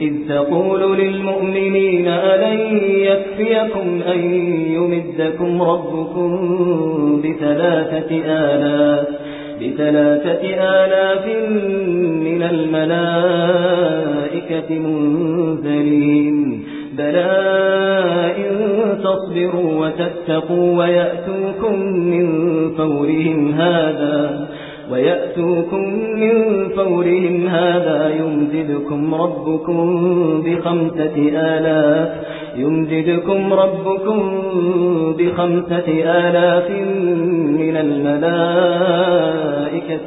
إذ تقول للمؤمنين ألن يكفيكم أن يمدكم ربكم بثلاثة آلاف بثلاثة آلاف من الملائكة منزلين بلى إن تصبروا وتتقوا ويأتوكم من فورهم هذا. ويأتوكم من فورهم هذا يمددكم ربكم بخمسة آلاف يمددكم ربكم بخمسة آلاف من الملائكة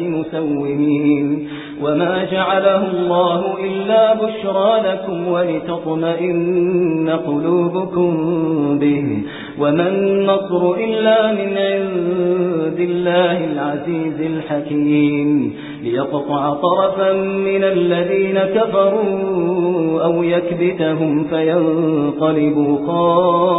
مسومين وما جعله الله إلا بشرى لكم ولتطمئن قلوبكم به وما النصر إلا من عند الله العزيز الحكيم ليقطع طرفا من الذين كفروا أو يكبتهم فينقلبوا خائبين